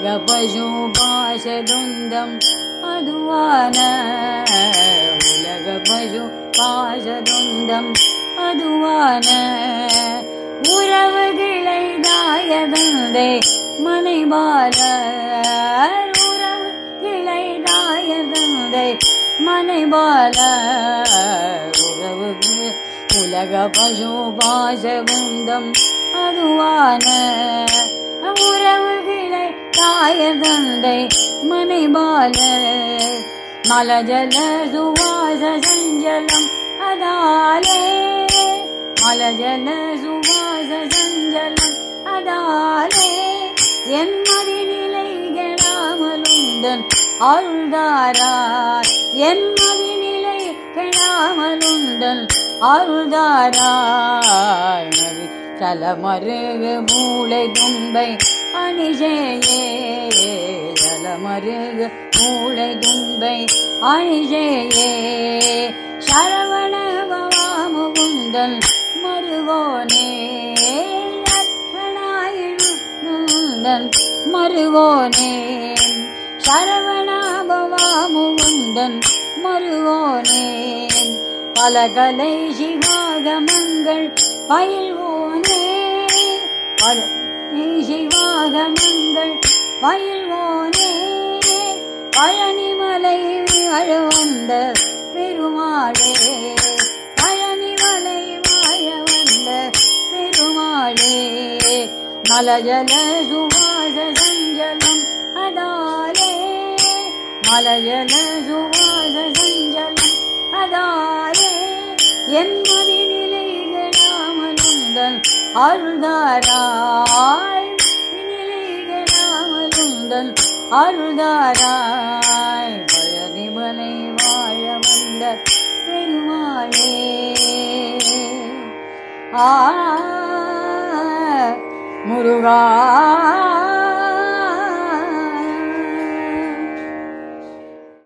உலக பசு பாசதுந்தம் அதுவான உலக பசு பாசதுந்தம் அதுவான உறவுகளை தாயதந்தை மனைபாலர் உறவுகளை தாயதந்தை மனைபால உறவுக்கு உலக பசு பாசகுந்தம் அதுவான உறவுகளை தாயதந்தை மனைபால. மலஜல சுவாச சஞ்சலம் அதாலே. மலஜல சுவாச சஞ்சலம் அதாலே. என் மதிநிலை கெடாமலுந்தன் அருள்தாராய். என் மதிநிலை கெடாமலுந்தன் அருள்தாராய் தலமருகு மூளை தும்பை அணிஜேயே தலமருகு மூளை தும்பை அணிஜேயே. சரவண பவாமுகுந்தன் மருகோனே லட்சணாயுந்தன் மருகோனே. சரவணாபவாமுகுந்தன் மருகோனே பலகலை சிவாகமங்கள் பயில்வோனே. பல பயில்வோனே பழனிமலை வாழ வந்த பெருமாளே. பழனிமலை வாழ வந்த பெருமாளே. மலஜல சுவாச சஞ்சலம் அதாலே. மலஜல சுவாச சஞ்சலம் அதாலே. என் மதிநிலைகளாமலுந்தன் அருள்தாராய் நிலைகளாமலுந்தன் அருள்தாராய் பழனிமலை வாழ வந்த பெருமாளே. ஆ முருகா